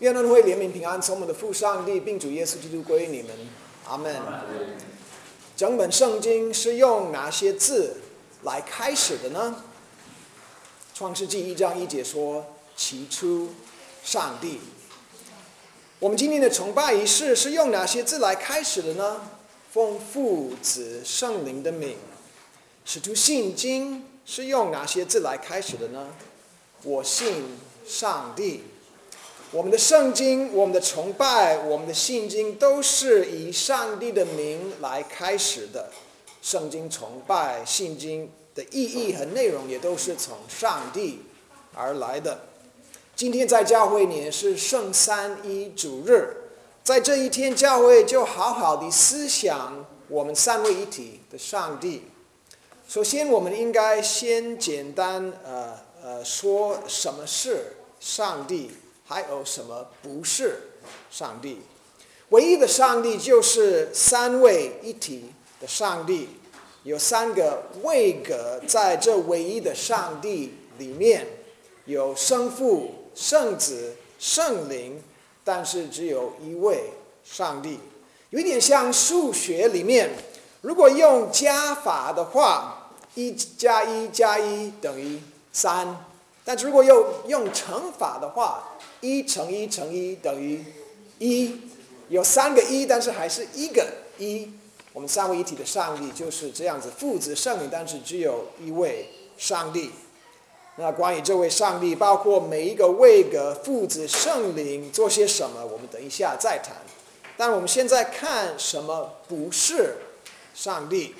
愿恩惠怜悯平安从我们的父上帝并主耶稣基督归于你们，阿门。整本圣经是用哪些字来开始的呢？创世纪一章一节说：“起初，上帝。”我们今天的崇拜仪式是用哪些字来开始的呢？奉父、子、圣灵的名。使徒信经是用哪些字来开始的呢？我信上帝。我们的圣经、我们的崇拜、我们的信经都是以上帝的名来开始的。圣经崇拜、信经的意义和内容也都是从上帝而来的。今天在教会年是圣三一主日，在这一天教会就好好的思想我们三位一体的上帝。首先，我们应该先简单呃呃说什么是上帝。还有什么不是上帝？唯一的上帝就是三位一体的上帝，有三个位格在这唯一的上帝里面，有圣父、圣子、圣灵，但是只有一位上帝。有点像数学里面，如果用加法的话，一加一加一等于三，但如果用用乘法的话，一乘一乘一等于一，有三个一，但是还是一个一。我们三位一体的上帝就是这样子，父子圣灵，但是只有一位上帝。那关于这位上帝，包括每一个位格父子圣灵做些什么，我们等一下再谈。但我们现在看什么不是上帝。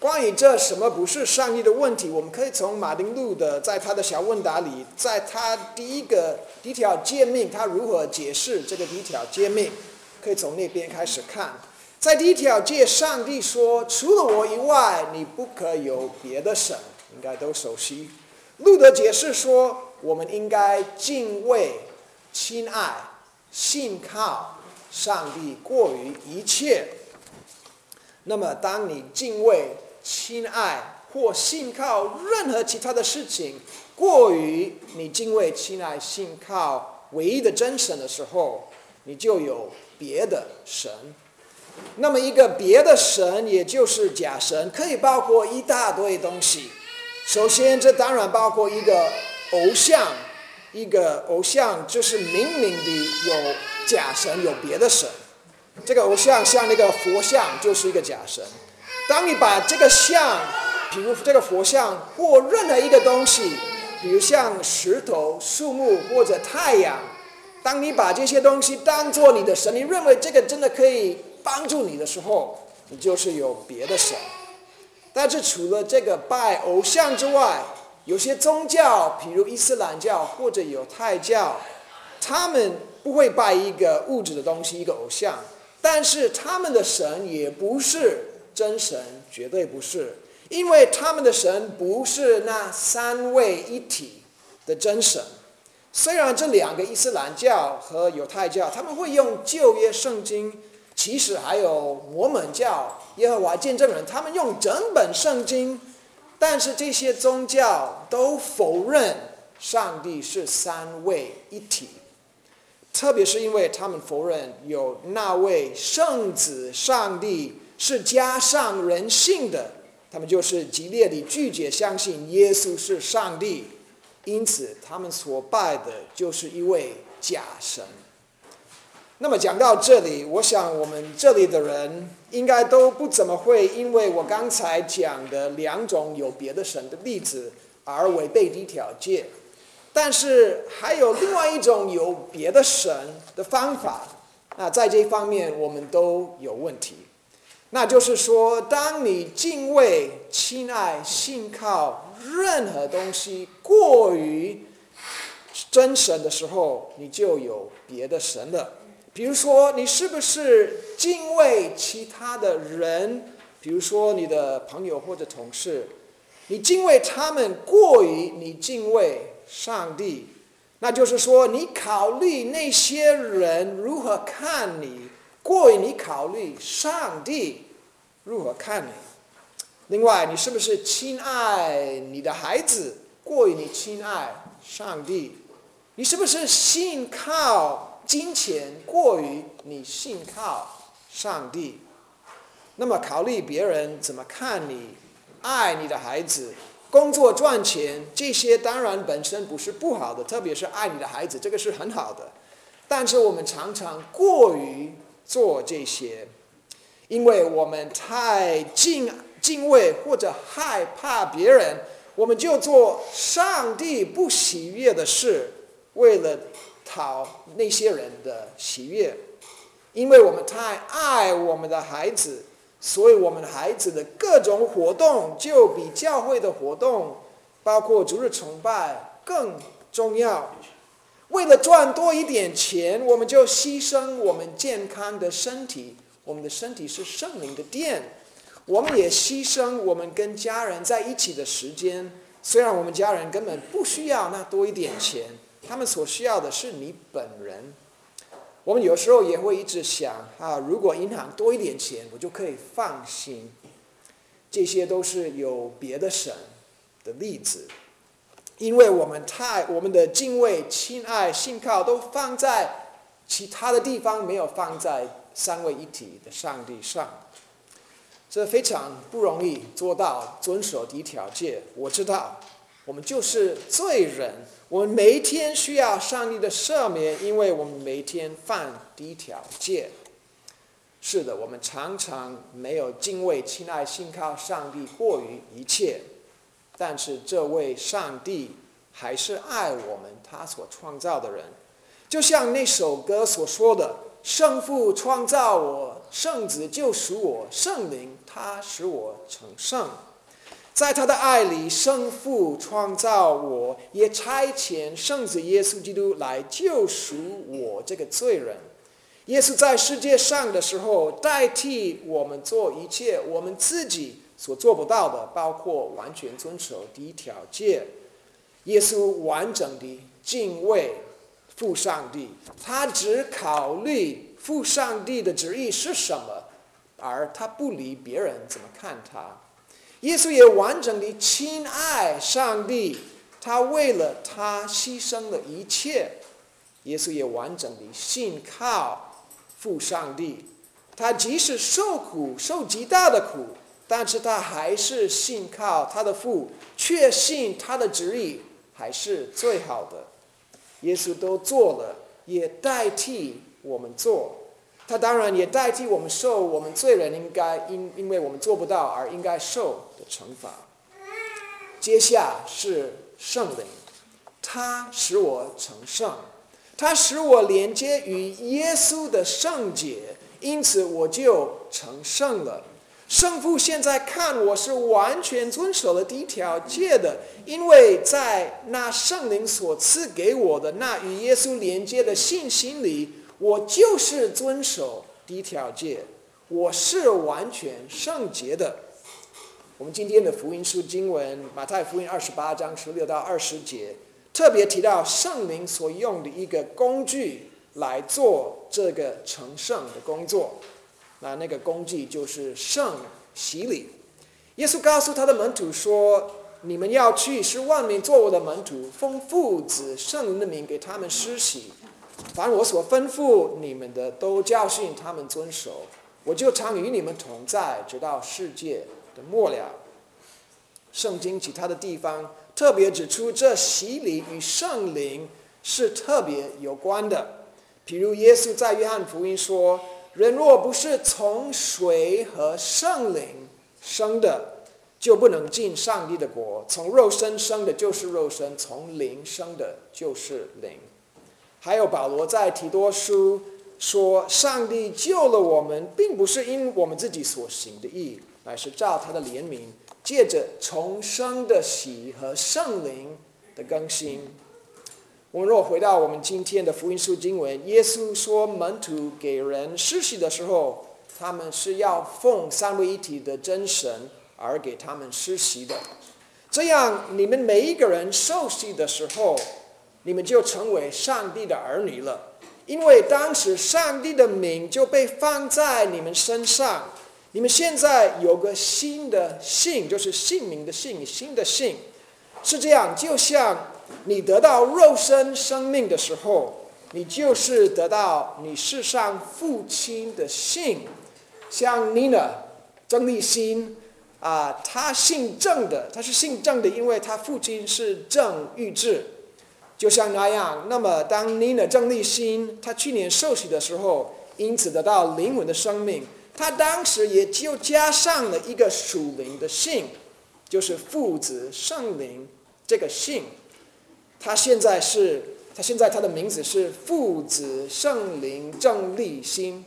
关于这什么不是上帝的问题，我们可以从马丁路的在他的小问答里，在他第一个第一条诫命，他如何解释这个第一条诫命，可以从那边开始看。在第一条诫，上帝说：“除了我以外，你不可有别的神。”应该都熟悉。路德解释说：“我们应该敬畏、亲爱、信靠上帝过于一切。”那么，当你敬畏，亲爱或信靠任何其他的事情，过于你敬畏、亲爱、信靠唯一的真神的时候，你就有别的神。那么一个别的神，也就是假神，可以包括一大堆东西。首先，这当然包括一个偶像，一个偶像就是明明的有假神，有别的神。这个偶像像那个佛像，就是一个假神。当你把这个像，比如这个佛像或任何一个东西，比如像石头、树木或者太阳，当你把这些东西当做你的神，你认为这个真的可以帮助你的时候，你就是有别的神。但是除了这个拜偶像之外，有些宗教，比如伊斯兰教或者犹太教，他们不会拜一个物质的东西，一个偶像，但是他们的神也不是。真神绝对不是，因为他们的神不是那三位一体的真神。虽然这两个伊斯兰教和犹太教他们会用旧约圣经，其实还有摩门教、耶和华见证人，他们用整本圣经，但是这些宗教都否认上帝是三位一体，特别是因为他们否认有那位圣子上帝。是加上人性的，他们就是激烈地拒绝相信耶稣是上帝，因此他们所拜的就是一位假神。那么讲到这里，我想我们这里的人应该都不怎么会因为我刚才讲的两种有别的神的例子而违背第一条戒，但是还有另外一种有别的神的方法，那在这方面我们都有问题。那就是说，当你敬畏、亲爱、信靠任何东西过于真神的时候，你就有别的神了。比如说，你是不是敬畏其他的人？比如说，你的朋友或者同事，你敬畏他们过于你敬畏上帝？那就是说，你考虑那些人如何看你。过于你考虑上帝如何看你，另外你是不是亲爱你的孩子过于你亲爱上帝？你是不是信靠金钱过于你信靠上帝。那么考虑别人怎么看你，爱你的孩子，工作赚钱，这些当然本身不是不好的，特别是爱你的孩子，这个是很好的。但是我们常常过于做这些，因为我们太敬敬畏或者害怕别人，我们就做上帝不喜悦的事，为了讨那些人的喜悦。因为我们太爱我们的孩子。所以，我们孩子的各种活动就比教会的活动，包括逐日崇拜更重要。为了赚多一点钱，我们就牺牲我们健康的身体。我们的身体是圣灵的殿，我们也牺牲我们跟家人在一起的时间。虽然我们家人根本不需要那多一点钱，他们所需要的是你本人。我们有时候也会一直想啊，如果银行多一点钱，我就可以放心。这些都是有别的神的例子，因为我们太我们的敬畏、亲爱、信靠都放在其他的地方，没有放在三位一体的上帝上。这非常不容易做到遵守第一条戒。我知道，我们就是罪人。我们每一天需要上帝的赦免，因为我们每天犯第一条戒。是的，我们常常没有敬畏、亲爱、信靠上帝过于一切。但是这位上帝还是爱我们，他所创造的人，就像那首歌所说的：“圣父创造我，圣子救赎我，圣灵他使我成圣。”在他的爱里，圣父创造我，也差遣圣子耶稣基督来救赎我这个罪人。耶稣在世界上的时候，代替我们做一切我们自己所做不到的，包括完全遵守第一条戒。耶稣完整的敬畏父上帝，他只考虑父上帝的旨意是什么，而他不理别人怎么看他。耶稣也完整的亲爱上帝，他为了他牺牲了一切。耶稣也完整的信靠父上帝，他即使受苦受极大的苦，但是他还是信靠他的父，确信他的旨意还是最好的。耶稣都做了，也代替我们做。他当然也代替我们受我们罪人应该因因为我们做不到而应该受的惩罚。接下是圣灵，他使我成圣，他使我连接于耶稣的圣洁，因此我就成圣了。圣父现在看我是完全遵守了第一条戒的，因为在那圣灵所赐给我的那与耶稣连接的信心里。我就是遵守第一条戒，我是完全圣洁的。我们今天的福音书经文，马太福音二十八章十六到二十节，特别提到圣灵所用的一个工具来做这个成圣的工作。那那个工具就是圣洗礼。耶稣告诉他的门徒说：“你们要去，使万民做我的门徒，奉父子圣灵的名给他们施洗。”凡我所吩咐你们的，都教训他们遵守。我就常与你们同在，直到世界的末了。圣经其他的地方特别指出，这洗礼与圣灵是特别有关的。譬如耶稣在约翰福音说：“人若不是从水和圣灵生的，就不能进上帝的国。从肉身生的，就是肉身；从灵生的，就是灵。”还有保罗在提多书说：“上帝救了我们，并不是因我们自己所行的义，乃是照他的怜悯，借着重生的喜和圣灵的更新。”我们若回到我们今天的福音书经文，耶稣说门徒给人施洗的时候，他们是要奉三位一体的真神而给他们施洗的。这样，你们每一个人受洗的时候。你们就成为上帝的儿女了，因为当时上帝的名就被放在你们身上。你们现在有个新的姓，就是姓名的姓，新的姓，是这样。就像你得到肉身生命的时候，你就是得到你世上父亲的姓，像 Nina 郑立新啊，他姓郑的，他是姓郑的，因为他父亲是郑玉志，就像那样。那么当 Nina 郑立新他去年受洗的时候，因此得到灵魂的生命，他当时也就加上了一个属灵的姓，就是父子圣灵这个姓。他现在是，他现在他的名字是父子圣灵正立心，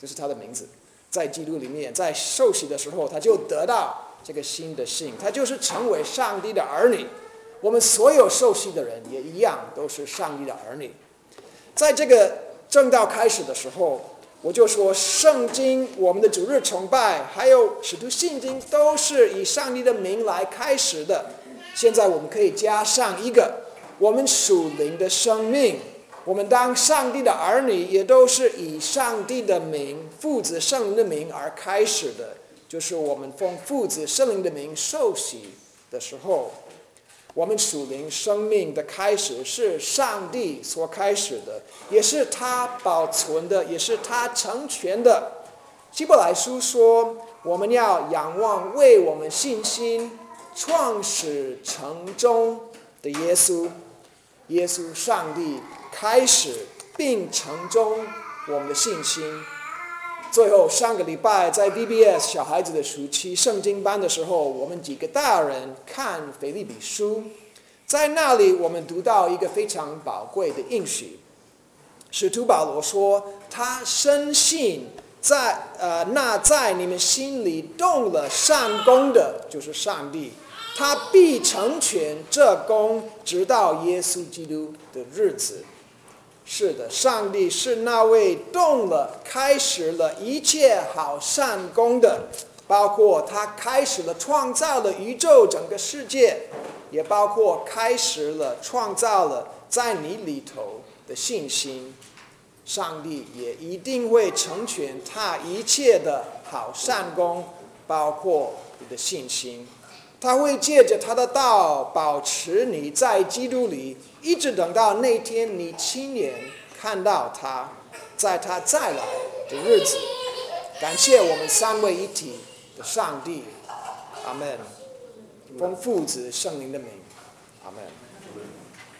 这是他的名字，在基督里面，在受洗的时候，他就得到这个新的姓，他就是成为上帝的儿女。我们所有受洗的人也一样，都是上帝的儿女。在这个正道开始的时候，我就说，圣经、我们的主日崇拜，还有使徒信经，都是以上帝的名来开始的。现在我们可以加上一个。我们属灵的生命，我们当上帝的儿女，也都是以上帝的名、父子圣灵的名而开始的。就是我们奉父子圣灵的名受洗的时候，我们属灵生命的开始是上帝所开始的，也是他保存的，也是他成全的。希伯来书说，我们要仰望为我们信心创始成终的耶稣。耶稣，上帝开始并成终我们的信心。最后，上个礼拜在 BBS 小孩子的暑期圣经班的时候，我们几个大人看腓立比书，在那里我们读到一个非常宝贵的应许。使徒保罗说：“他深信，在呃那在你们心里动了善功的，就是上帝。”他必成全这功，直到耶稣基督的日子。是的，上帝是那位动了、开始了一切好善功的，包括他开始了创造了宇宙整个世界，也包括开始了创造了在你里头的信心。上帝也一定会成全他一切的好善功，包括你的信心。他会借着他的道保持你在基督里，一直等到那天你亲眼看到他，在他再来的日子。感谢我们三位一体的上帝，阿门。奉父子圣灵的名，